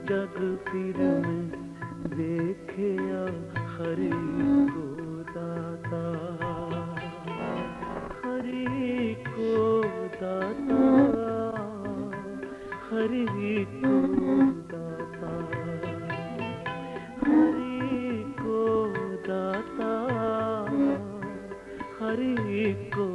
जग फिर मैं देखे हरी को दाता। हरी को दाता। हरी को दाता। हरी को दाता। हरी को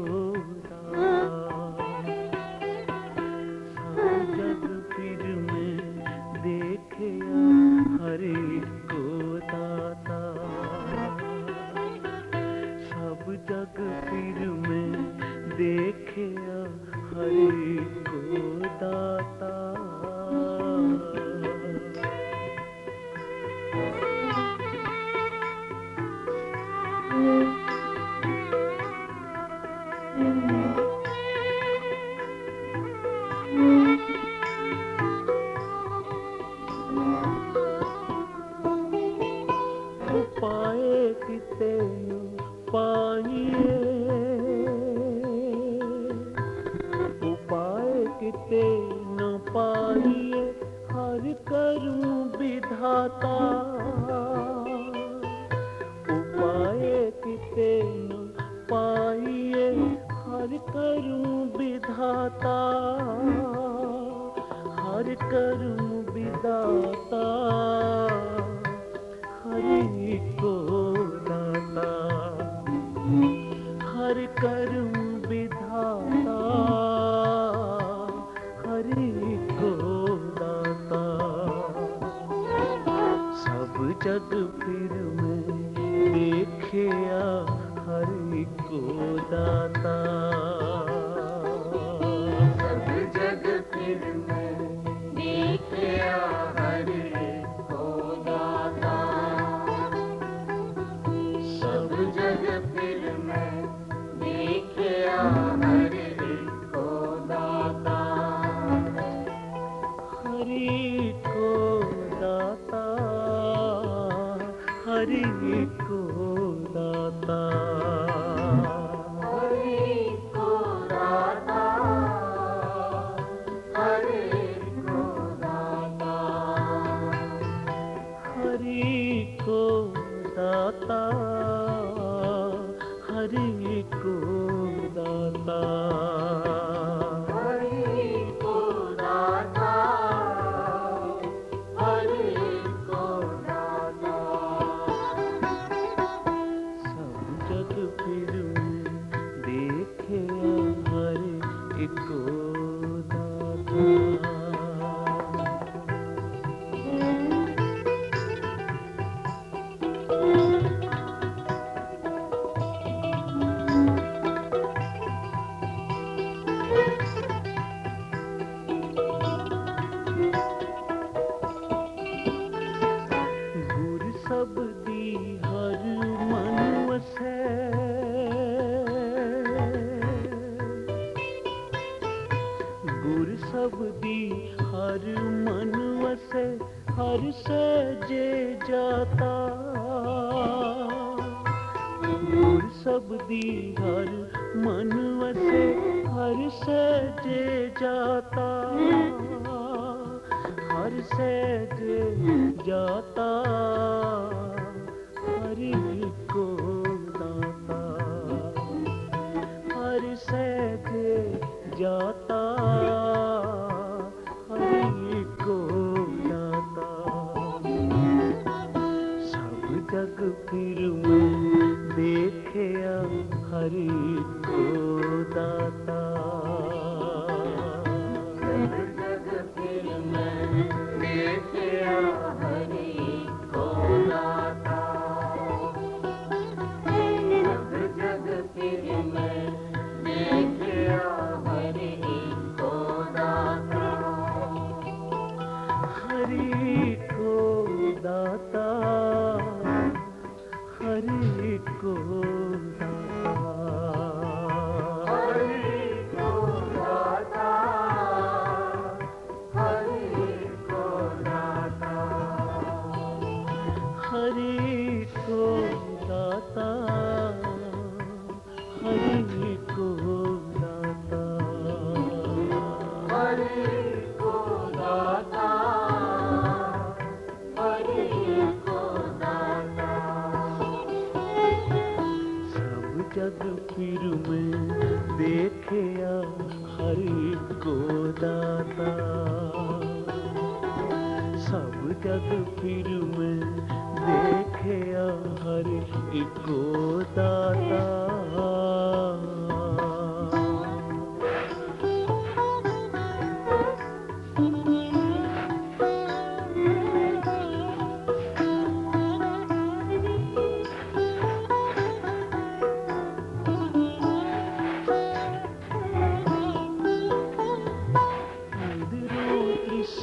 Yeah.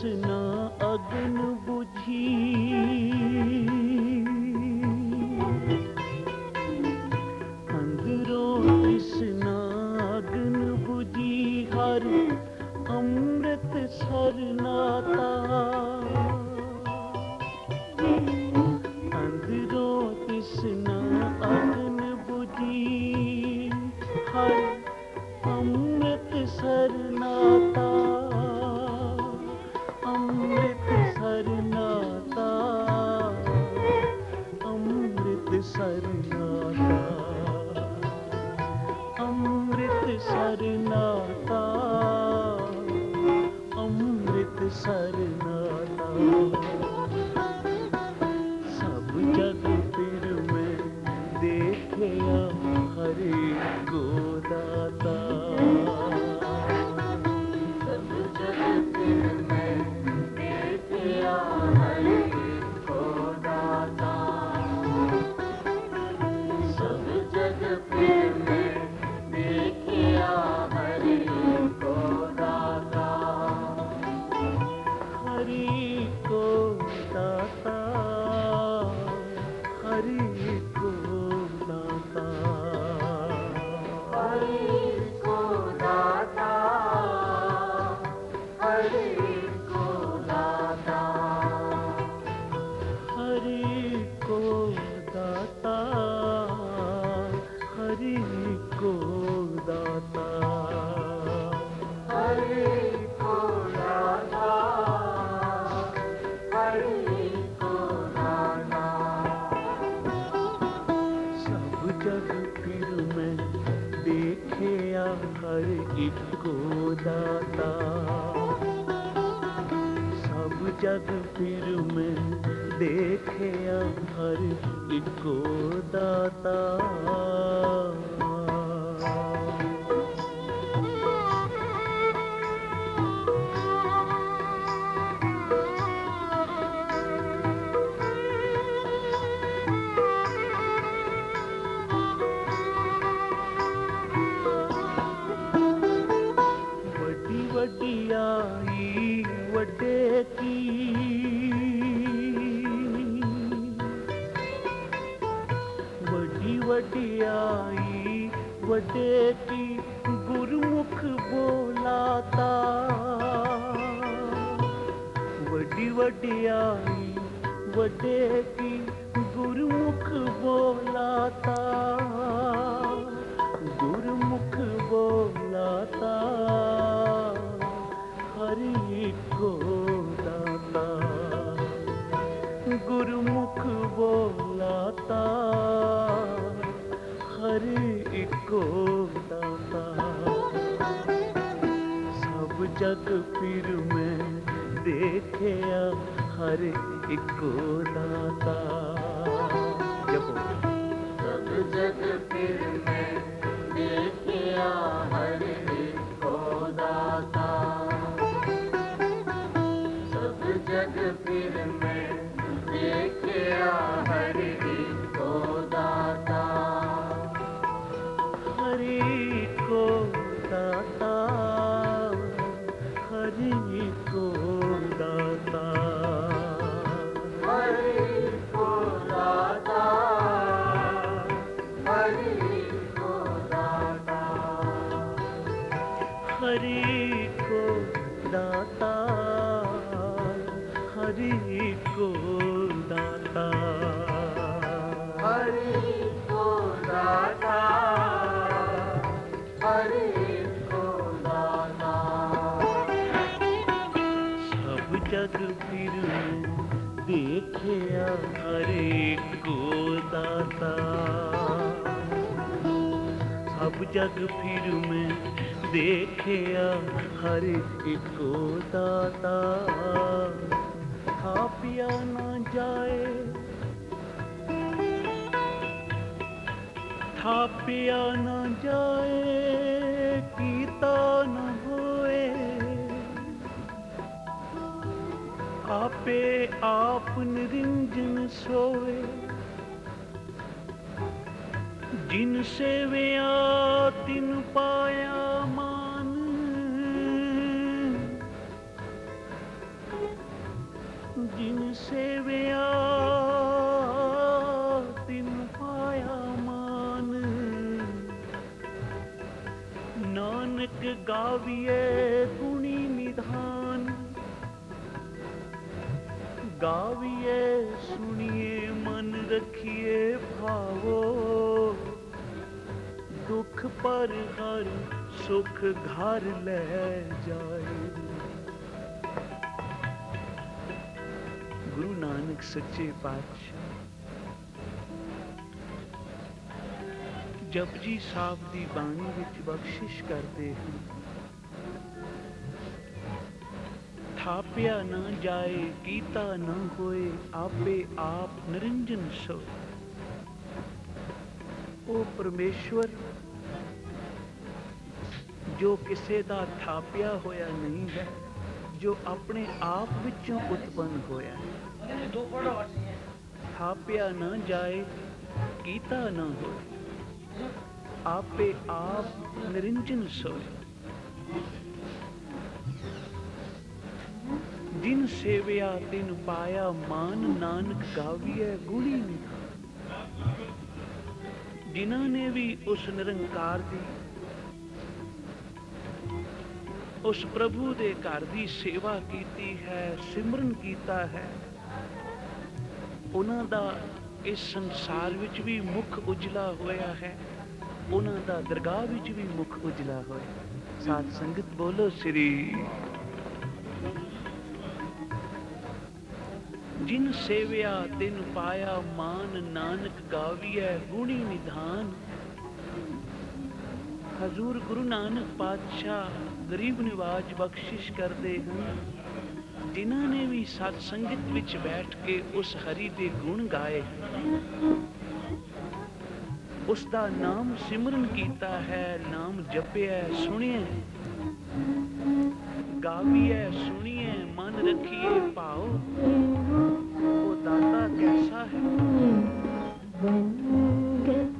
Krishna. हर एक को दाता सब जग फिर में देखे अब हर एक दाता। ਵੱਡੇ ਕੀ ਗੁਰਮੁਖ ਬੋਲਾਤਾ। ਵੱਡੀ ਵੱਡੀ ਆਈ ਵੱਡੇ ਕੀ ਗੁਰਮੁਖ ਬੋਲ हरि को दाता हरि को दाता। हरि को दाता हरि को दाता। सब जग फिर देखे हरि को दाता। सब जग फिर में देखिया हरि को दाता। थापिया न जाए। थापिया न जाए कीता न होए। आपे आप निरंजन सोए। जिन से सेविया तिन पाया गाविए गुणी निधान गाविए सुनिए मन रखिए भावो दुख पर हर सुख घर ले जाए ਗੁਰੂ ਨਾਨਕ ਸੱਚੇ ਪਾਤਸ਼ਾਹ ਜਪਜੀ ਸਾਹਿਬ ਦੀ ਬਾਣੀ ਵਿੱਚ ਬਖਸ਼ਿਸ਼ ਕਰਦੇ ਹਨ ਥਾਪਿਆ ਨਾ ਜਾਏ, ਕੀਤਾ ਨਾ ਹੋਏ, ਆਪੇ ਆਪ ਨਿਰੰਜਨ ਸੋਏ ਉਹ ਪਰਮੇਸ਼ਵਰ, ਜੋ ਕਿਸੇ ਦਾ ਥਾਪਿਆ ਹੋਇਆ ਨਹੀਂ ਹੈ, ਜੋ ਆਪਣੇ ਆਪ ਵਿੱਚੋਂ ਉਤਪੰਨ ਹੋਇਆ ਹੈ। ਥਾਪਿਆ ਨਾ ਜਾਏ, ਕੀਤਾ ਨਾ ਹੋਏ, ਆਪੇ ਆਪ ਨਿਰੰਜਨ ਸੋਏ ਜਿਨ ਸੇਵਿਆ ਤਿਨ ਪਾਇਆ ਮਾਨ ਨਾਨਕ ਗਾਵੀਐ ਗੁਣੀ ਨਿਧਾਨ ਜਿਨ੍ਹਾਂ ਨੇ ਵੀ ਉਸ ਨਿਰੰਕਾਰ ਦੀ ਉਸ ਪ੍ਰਭੂ ਦੇ ਘਰ ਦੀ ਸੇਵਾ ਕੀਤੀ ਹੈ ਸਿਮਰਨ ਕੀਤਾ ਹੈ ਉਹਨਾਂ ਦਾ ਇਸ ਸੰਸਾਰ ਵਿੱਚ ਵੀ ਮੁਖ ਉਜਲਾ ਹੋਇਆ ਹੈ ਉਹਨਾਂ ਦਾ ਦਰਗਾਹ ਵਿੱਚ ਵੀ ਮੁਖ ਉਜਲਾ ਹੋਇਆ ਸਾਧ ਸੰਗਤ ਬੋਲੋ ਸ੍ਰੀ ਜਿਨ ਸੇਵਿਆ ਤਿਨ ਪਾਇਆ ਮਾਨ ਨਾਨਕ ਗਾਵੀਐ ਗੁਣੀ ਨਿਧਾਨ ਹਜ਼ੂਰ ਗੁਰੂ ਨਾਨਕ ਪਾਤਸ਼ਾਹ ਗਰੀਬ ਨਿਵਾਜ ਬਖਸ਼ਿਸ਼ ਕਰਦੇ ਹਨ ਜਿਨ੍ਹਾਂ ਨੇ ਵੀ ਸਤ ਸੰਗਤ ਵਿੱਚ ਬੈਠ ਕੇ ਉਸ ਹਰੀ ਦੇ ਗੁਣ ਗਾਏ ਉਸ ਦਾ ਨਾਮ ਸਿਮਰਨ ਕੀਤਾ ਹੈ ਨਾਮ ਜਪਿਆ ਸੁਣਿਆ ਗਾਵੀਐ ਸੁਣੀਏ ਮਨ ਰੱਖੀਏ ਭਾਉ ਉਹ ਦਾਤਾ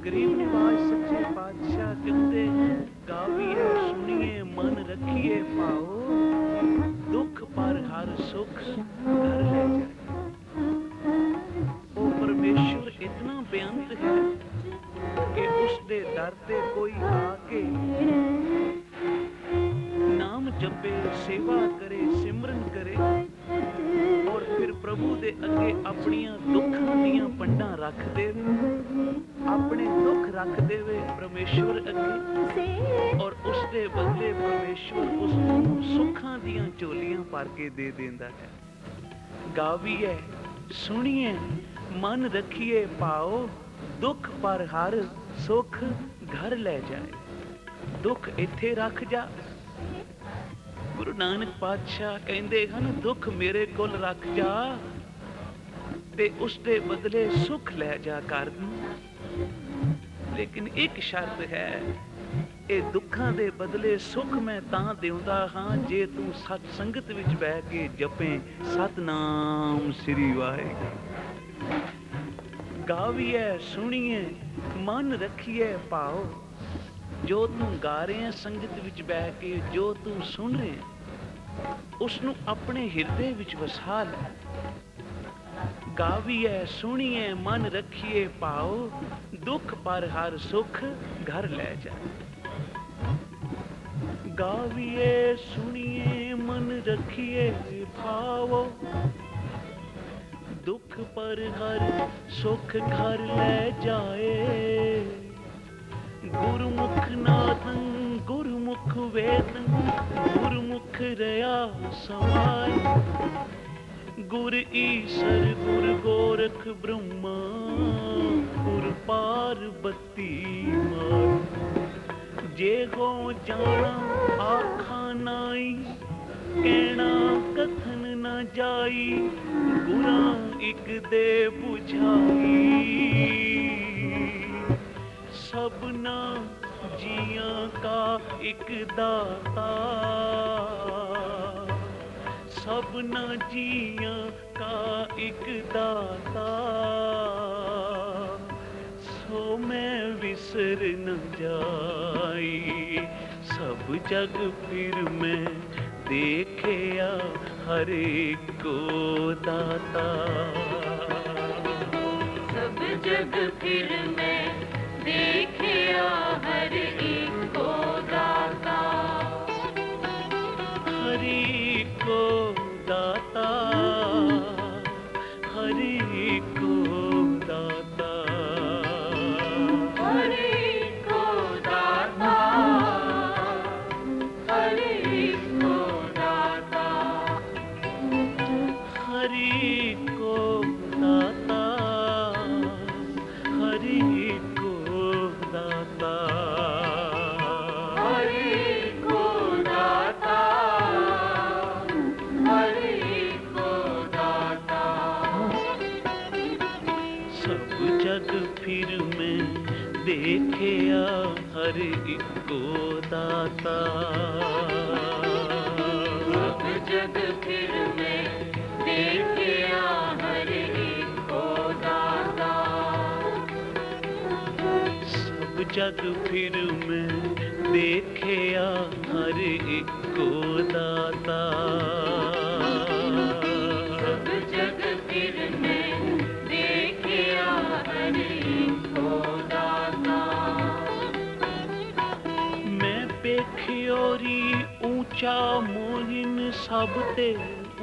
गरीब निवाज सच्चे बादशाह कहते गाविए सुनिए, मन रखिए, पाओ। दुख पर हर सुख, घर ले ओ परमेश्वर, इतना बेअंत है कि उस दे दर ते कोई आके नाम जपे, सेवा करे, सिमरन करे। ਪ੍ਰਭੂ ਦੇ ਅੱਗੇ ਆਪਣੀਆਂ ਦੁੱਖਾਂ ਦੀਆਂ ਪੰਡਾਂ ਰੱਖ ਦੇਵੇ ਆਪਣੇ ਦੁੱਖ ਰੱਖ ਦੇਵੇ ਪਰਮੇਸ਼ਵਰ ਅੱਗੇ ਔਰ ਉਸ ਦੇ ਬਦਲੇ ਪਰਮੇਸ਼ਵਰ ਉਸ ਨੂੰ ਸੁੱਖਾਂ ਦੀਆਂ ਝੋਲੀਆਂ ਭਰ ਕੇ ਦੇ ਦਿੰਦਾ ਹੈ। ਗਾਵੀਏ ਸੁਣੀਏ ਮਨ ਰੱਖੀਏ ਪਾਓ ਦੁੱਖ ਪਰ ਹਰ ਸੁਖ ਘਰ ਲੈ ਜਾਏ। ਦੁੱਖ ਇੱਥੇ ਰੱਖ ਜਾ ਗੁਰੂ ਨਾਨਕ ਪਾਤਸ਼ਾਹ ਕਹਿੰਦੇ ਹਨ, ਦੁੱਖ ਮੇਰੇ ਕੋਲ ਰੱਖ ਜਾ ਤੇ ਉਸ ਦੇ ਬਦਲੇ ਸੁਖ ਲੈ ਜਾ ਕਰ ਲੇਕਿਨ ਇੱਕ ਸ਼ਰਤ ਹੈ, ਇਹ ਦੁੱਖਾਂ ਦੇ ਬਦਲੇ ਸੁਖ ਮੈਂ ਤਾਂ ਦਿਉਂਦਾ ਹਾਂ ਜੇ ਤੂੰ ਸਤ ਸੰਗਤ ਵਿੱਚ ਬਹਿ ਕੇ ਜਪੇ। ਸਤਨਾਮ ਸ੍ਰੀ ਵਾਹਿਗੁਰੂ। ਗਾਵੀਏ ਸੁਣੀਏ ਮਨ ਰੱਖੀਏ ਪਾਓ ਜੋ ਤੂੰ ਗਾ ਰਹੇ ਸੰਗਤ ਵਿੱਚ ਬਹਿ ਕੇ ਜੋ ਤੂੰ ਸੁਣ ਰਹੇ ਹੈ, ਉਸ ਨੂੰ ਆਪਣੇ ਹਿਰਦੇ ਵਿੱਚ ਵਸਾ ਲੈ। ਗਾਵੀਏ ਸੁਣੀਏ ਮਨ ਰੱਖੀਏ ਭਾਉ ਦੁੱਖ ਪਰ ਹਰ ਸੁਖ ਘਰ ਲੈ ਜਾ। ਗਾਵੀਏ ਸੁਣੀਏ ਮਨ ਰੱਖੀਏ ਭਾਵੋ ਦੁੱਖ ਪਰ ਹਰ ਸੁਖ ਘਰ ਲੈ ਜਾਏ। गुरुमुख नाथन, गुरुमुख वेदन गुरुमुख रया समाय गुर ईश्वर, गुर गोरख ब्रह्मा, गुर पार्वती माँ जे हो जाना आखा नाई, कहना कथन न जाई, गुरा एक दे बुझाई। शबना जिया का एक दाता। सबना जिया का एक दाता। सो मैं विसर न जाई, सब जग फिर मैं देखया हर एक को दाता। सब जग फिर मैं देखियो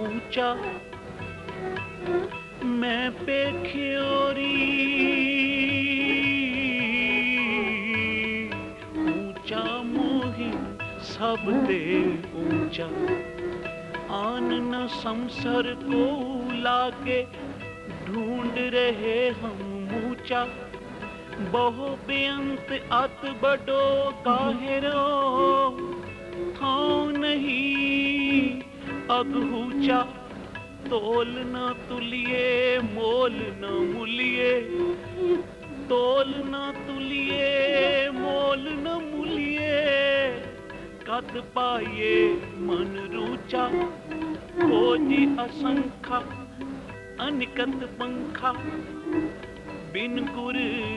पूछा। मैं पेखियोरी ऊँचा मोहिम सब दे ऊँचा आन न को लाके ढूंढ रहे हम ऊँचा बहु बेअंत अत बडो काहिरो थाओ नहीं। अगहूचा तोल न तुलिए, मोल न मुलिए। तोल न तुलिए, मोल न मुलिए। कद पाइए मन रूचा खोजी असंखा अनिकत पंखा। बिन गुर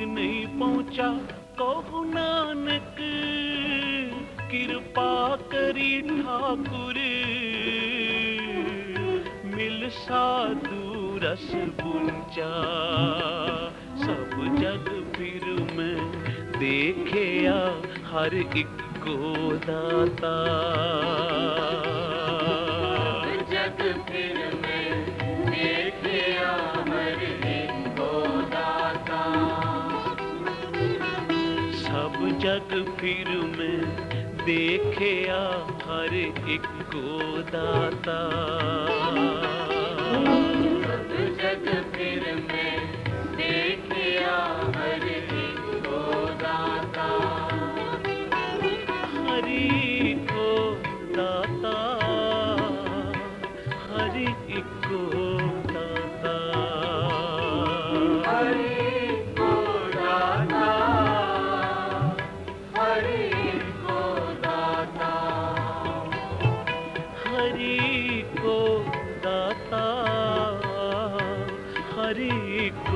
नहीं पहुँचा, कहो नानक, कृपा करी ठाकुर। साधु दूरस बुलचा सब जग फिर मैं देखया हर एक को दाता जग फिर में देखया हर एक को सब जग फिर मैं देखया हर एक को दाता। हरी को दाता हरी को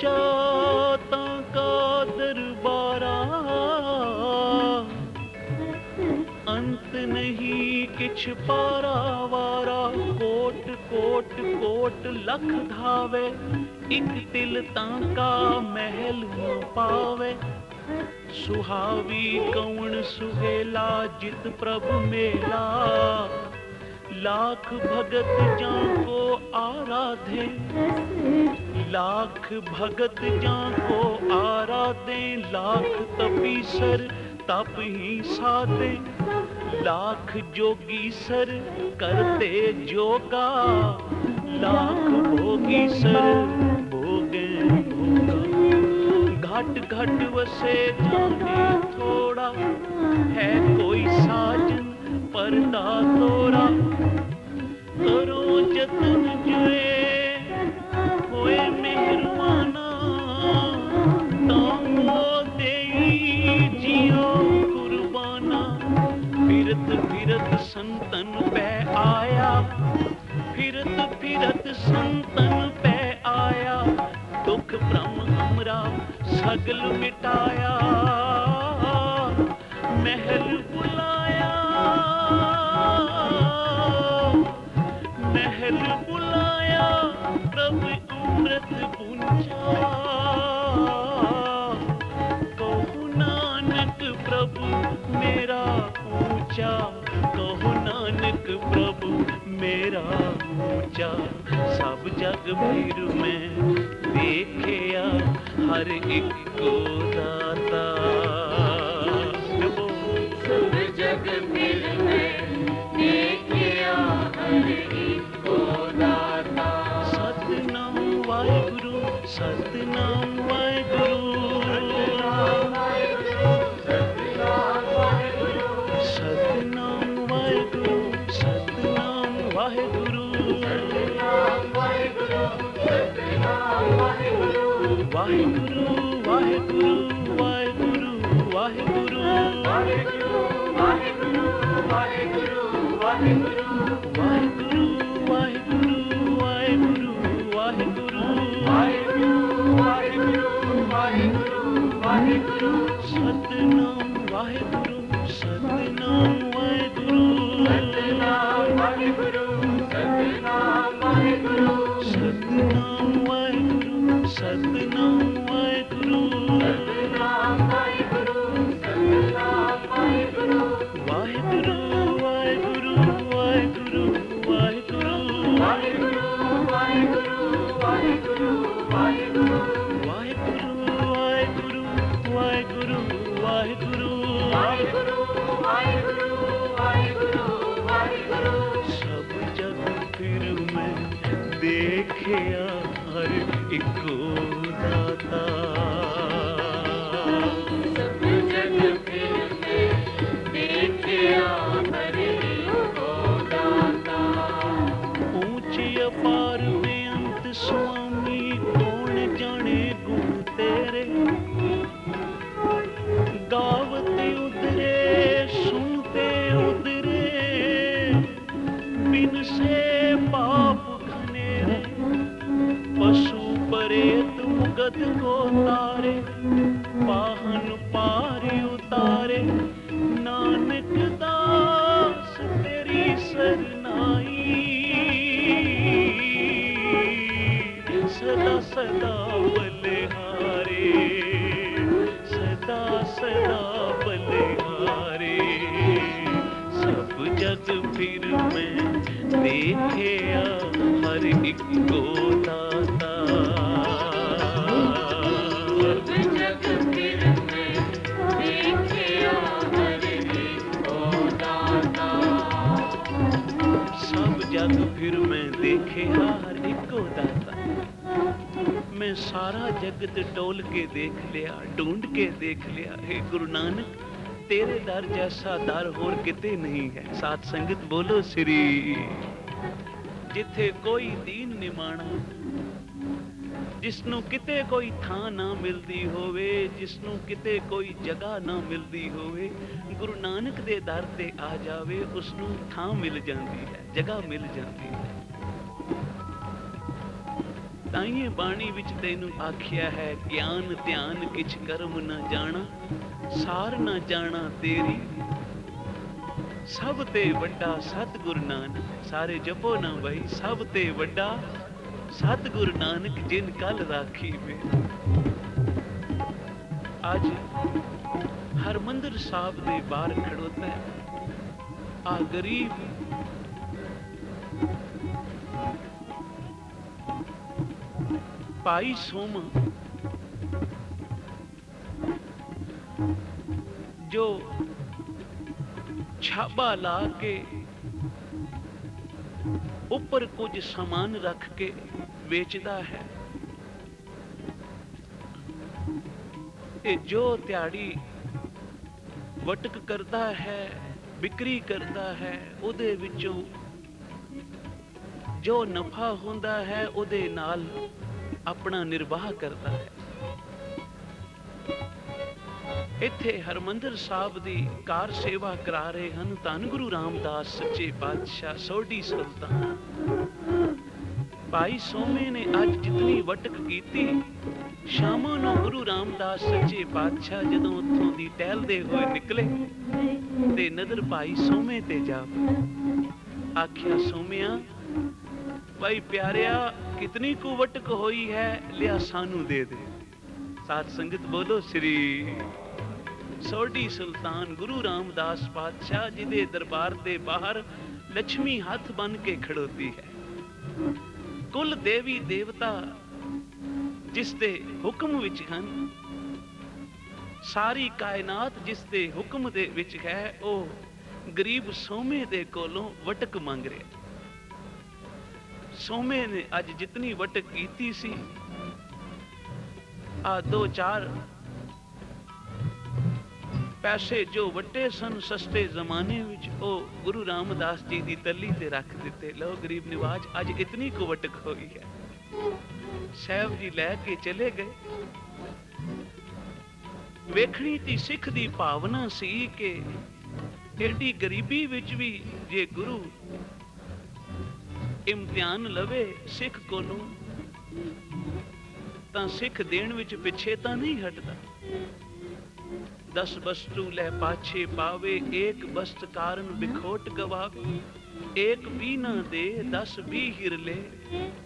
ऊँचा ताका दरबारा। अंत नहीं किछ पारा वारा। कोट कोट कोट लख धावे। एक तिल ताका महल पावे। सुहावी कौन सुहेला जित प्रभु मेला। लाख भगत जाको आराधे। लाख भगत जाको आराधे, लाख तपीसर तप ही साधे। लाख जोगी सर, करते जोगा। लाख भोगी सर, भोगे भोगा। घट घट वसे जाने थोड़ा, है कोई साजन, परदा तोरा करो जतन जुए फिरत फिरत संतन पे आया। फिरत फिरत संतन पे आया। दुख भ्रम हमरा सगल मिटाया। महल बुलाया। महल बुलाया, प्रभु अमृत पूंजा ऊँचा कहो नानक प्रभु मेरा ऊँचा। सब जग भीर में देखे हर एक को दाता। ਵਾਹਿਗੁਰੂ ਵਾਹਿਗੁਰੂ। ਵਾਹਿਗੁਰੂ ਸਤਨਾਮ ਵਾਹਿਗੁਰੂ। सब जग फिर मैं देखे हर इको दाता। फिर मैं देखिया हर एक को दाता। सब जग फिर में एक देखे हर इको दाता। मैं सारा जगत टोल के देख लिया, ढूंढ के देख लिया, हे गुरु नानक। ਤੇਰੇ ਦਰ ਜੈਸਾ ਦਰ ਹੋਰ ਕਿਤੇ ਨਹੀਂ ਹੈ। ਸਾਥ ਸੰਗਤ ਬੋਲੋ ਸ੍ਰੀ। ਜਿੱਥੇ ਕੋਈ ਦੀਨ ਨਿਮਾਣਾ ਜਿਸ ਨੂੰ ਕਿਤੇ ਕੋਈ ਥਾਂ ਨਾ ਮਿਲਦੀ ਹੋਵੇ ਜਿਸ ਨੂੰ ਕਿਤੇ ਕੋਈ ਜਗ੍ਹਾ ਨਾ ਮਿਲਦੀ ਹੋਵੇ, ਗੁਰੂ ਨਾਨਕ ਦੇ ਦਰ ਤੇ ਆ ਜਾਵੇ ਉਸ ਨੂੰ ਥਾਂ ਮਿਲ ਜਾਂਦੀ ਹੈ, ਜਗ੍ਹਾ ਮਿਲ ਜਾਂਦੀ ਹੈ। ਤਾਈਏ ਬਾਣੀ ਵਿੱਚ ਤੈਨੂੰ ਆਖਿਆ ਹੈ, ਗਿਆਨ ਧਿਆਨ ਕਿਛ ਕਰਮ ਨਾ ਜਾਣਾ। ਸਾਰ ਨਾ ਜਾਣਾ ਤੇਰੀ। ਸਭ ਤੇ ਵੱਡਾ ਸਤਿਗੁਰ ਨਾਨਕ, ਸਾਰੇ ਜਪੋ ਨਾ ਬਈ। ਸਭ ਤੇ ਵੱਡਾ ਸਤਿਗੁਰ ਨਾਨਕ, ਜਿਨ ਕਲ ਰਾਖੀ ਵੇ। ਅੱਜ ਹਰਮੰਦਰ ਸਾਹਿਬ ਦੇ ਬਾਹਰ ਖੜੋਤਾ ਆ ਗਰੀਬ ਭਾਈ ਸੋਮ ਜੋ ਛਾਬਾ ਲਾ ਕੇ ਉੱਪਰ ਕੁਝ ਸਮਾਨ ਰੱਖ ਕੇ ਵੇਚਦਾ ਹੈ। ਇਹ ਜੋ ਦਿਹਾੜੀ ਵਟਕ ਕਰਦਾ ਹੈ, ਵਿਕਰੀ ਕਰਦਾ ਹੈ, ਉਹਦੇ ਵਿੱਚੋਂ ਜੋ ਨਫਾ ਹੁੰਦਾ ਹੈ, ਉਹਦੇ ਨਾਲ ਆਪਣਾ ਨਿਰਵਾਹ ਕਰਦਾ ਹੈ। ਇੱਥੇ ਹਰਮੰਦਰ ਸਾਹਿਬ ਦੀ ਕਾਰ ਸੇਵਾ ਕਰਾ ਰਹੇ ਹਨ। ਧੰਨ ਗੁਰੂ ਰਾਮਦਾਸ ਸੱਚੇ ਪਾਤਸ਼ਾਹ, ਸੋਢੀ ਸੁਲਤਾਨ। ਭਾਈ ਸੋਮੇ ਨੇ ਅੱਜ ਜਿਤਨੀ ਵਟਕ ਕੀਤੀ, ਸ਼ਾਮਾਂ ਨੂੰ ਗੁਰੂ ਰਾਮਦਾਸ ਸੱਚੇ ਪਾਤਸ਼ਾਹ ਜਦੋਂ ਉੱਥੋਂ ਦੀ ਟਹਿਲਦੇ ਹੋਏ ਨਿਕਲੇ ਤੇ ਨਜ਼ਰ ਭਾਈ ਸੋਮੇ ਤੇ ਜਾ ਆਖਿਆ, ਸੋਮਿਆ, ਭਾਈ ਪਿਆਰਿਆ, ਕਿਤਨੀ ਕੁ ਵਟਕ ਹੋਈ ਹੈ, ਲਿਆ ਸਾਨੂੰ ਦੇ ਦੇ। ਸਾਧ ਸੰਗਤ ਬੋਲੋ, ਸ੍ਰੀ ਸੋਢੀ ਸੁਲਤਾਨ ਗੁਰੂ ਰਾਮਦਾਸ ਪਾਤਸ਼ਾਹ ਜਿਹਦੇ ਦਰਬਾਰ ਦੇ ਬਾਹਰ ਲక్ష్ਮੀ ਹੱਥ ਬਨ ਕੇ ਖੜੋਤੀ ਹੈ ਕੁੱਲ ਦੇਵੀ ਦੇਵਤਾ ਜਿਸ ਦੇ ਹੁਕਮ ਵਿੱਚ ਹਨ ਸਾਰੀ ਕਾਇਨਾਤ ਜਿਸ ਦੇ ਹੁਕਮ ਦੇ ਵਿੱਚ ਹੈ ਉਹ ਗਰੀਬ ਸੋਮੇ ਦੇ ਕੋਲੋਂ ਵਟਕ ਮੰਗ ਰਿਹਾ ਸੋਮੇ ਨੇ ਅੱਜ ਜਿੰਨੀ ਵਟਕ ਕੀਤੀ ਸੀ ਆ ਦੋ ਚਾਰ ਪੈਸੇ ਜੋ ਵੱਟੇ ਸਨ, ਸਸਤੇ ਜ਼ਮਾਨੇ ਵਿੱਚ ਉਹ ਗੁਰੂ ਰਾਮਦਾਸ ਜੀ ਦੀ ਤੱਲੀ ਤੇ ਰੱਖ ਦਿੱਤੇ। ਲਓ ਗਰੀਬ ਨਿਵਾਜ, ਅੱਜ ਇਤਨੀ ਕੁ ਹੋਈ ਹੈ। ਸਾਹਿਬ ਜੀ ਲੈ ਕੇ ਚਲੇ ਗਏ। ਵੇਖਣੀ ਦੀ ਸਿੱਖ ਦੀ ਭਾਵਨਾ ਸੀ ਕਿ ਏਡੀ ਗਰੀਬੀ ਵਿੱਚ ਵੀ ਜੇ ਗੁਰੂ ਇਮਤਿਹਾਨ ਲਵੇ ਸਿੱਖ ਕੋਲੋਂ, ਤਾਂ ਸਿੱਖ ਦੇਣ ਵਿੱਚ ਪਿੱਛੇ ਤਾਂ ਨਹੀਂ ਹਟਦਾ। दस वस्तु लह पाछे पावे, एक वस्त कारण बिखोट गवावे। एक भी न दे, दस भी हिर ले।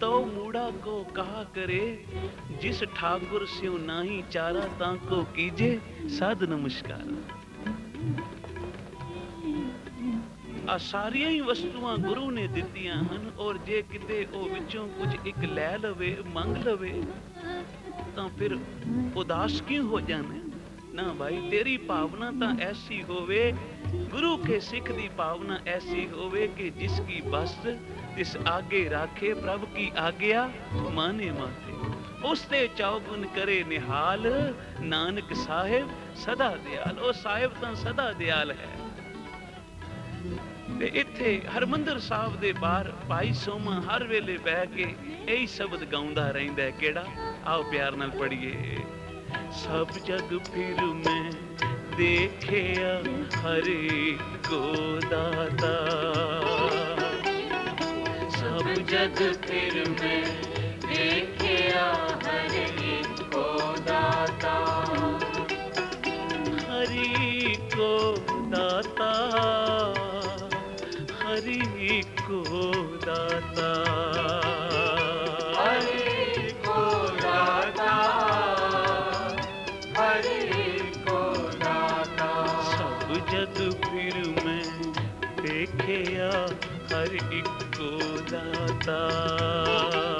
तो मूड़ा को कहा करे, जिस ठाकुर से नाही चारा ताको कीजे साध नमस्कार ਆ ਸਾਰੀਆਂ ਹੀ ਵਸਤੂਆਂ ਗੁਰੂ ਨੇ ਦਿੱਤੀਆਂ ਹਨ ਔਰ ਜੇ ਕਿਤੇ ਉਹ ਵਿੱਚੋਂ ਕੁਝ ਇੱਕ ਲੈ ਲਵੇ ਮੰਗ ਲਵੇ ਤਾਂ ਫਿਰ ਉਦਾਸ ਕਿਉਂ ਹੋ ਜਾਂਦੇ ਨਾ ਭਾਈ ਤੇਰੀ ਭਾਵਨਾ ਤਾਂ ਐਸੀ ਹੋਵੇ, ਗੁਰੂ ਕੇ ਸਿੱਖ ਦੀ ਭਾਵਨਾ ਐਸੀ ਹੋਵੇ ਕਿ ਜਿਸ ਕੀ ਬਸ, ਤਿਸ ਆਗੇ ਰਾਖੇ ਪ੍ਰਭ ਕੀ ਆਗਿਆ, ਮਾਨੇ ਮਾਤੇ। ਉਸ ਤੇ ਚੌਗੁਣ ਕਰੇ ਨਿਹਾਲ, ਨਾਨਕ ਸਾਹਿਬ ਸਦਾ ਦਿਆਲ, ਉਹ ਸਾਹਿਬ ਤਾਂ ਸਦਾ ਦਿਆਲ ਹੈ। ਤੇ ਇੱਥੇ ਹਰਮੰਦਰ ਸਾਹਿਬ ਦੇ ਬਾਹਰ ਭਾਈ ਸੋਮਾ ਹਰ ਵੇਲੇ ਬਹਿ ਕੇ ਇਹੀ ਸ਼ਬਦ ਗਾਉਂਦਾ ਰਹਿੰਦਾ ਕਿਹੜਾ? ਆਓ ਪਿਆਰ ਨਾਲ ਪੜੀਏ सब जग फिर मैं देखे हर एक को दाता। सब जग फिर मैं देखे हर एक को दाता। हरि को दाता, हरि को दाता। ਦਾਤਾ